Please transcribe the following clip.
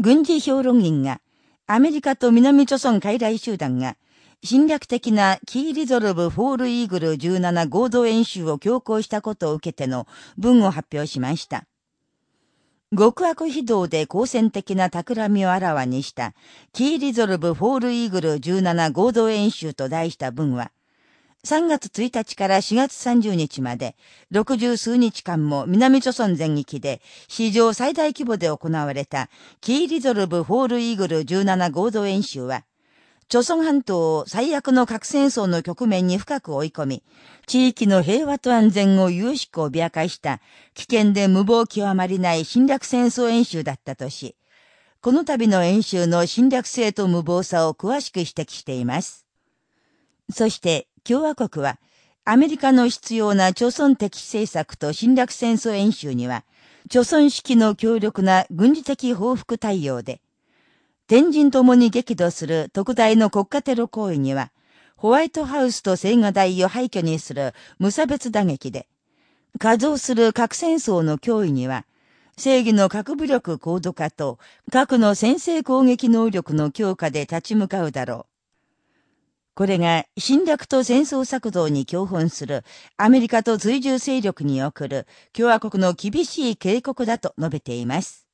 軍事評論員が、アメリカと南朝鮮傀儡集団が、侵略的なキーリゾルブ・フォール・イーグル17合同演習を強行したことを受けての文を発表しました。極悪非道で好戦的な企みをあらわにした、キーリゾルブ・フォール・イーグル17合同演習と題した文は、3月1日から4月30日まで、60数日間も南朝鮮全域で史上最大規模で行われたキーリゾルブ・フォール・イーグル17合同演習は、朝鮮半島を最悪の核戦争の局面に深く追い込み、地域の平和と安全を著しく脅かした危険で無謀極まりない侵略戦争演習だったとし、この度の演習の侵略性と無謀さを詳しく指摘しています。そして、共和国は、アメリカの執拗な朝鮮敵視政策と侵略戦争演習には、朝鮮式の強力な軍事的報復対応で、天人ともに激怒する特大の国家テロ行為には、ホワイトハウスと青瓦台を廃墟にする無差別打撃で、稼働する核戦争の脅威には、正義の核武力高度化と核の先制攻撃能力の強化で立ち向かうだろう。これが侵略と戦争策動に共本するアメリカと追従勢力に送る共和国の厳しい警告だと述べています。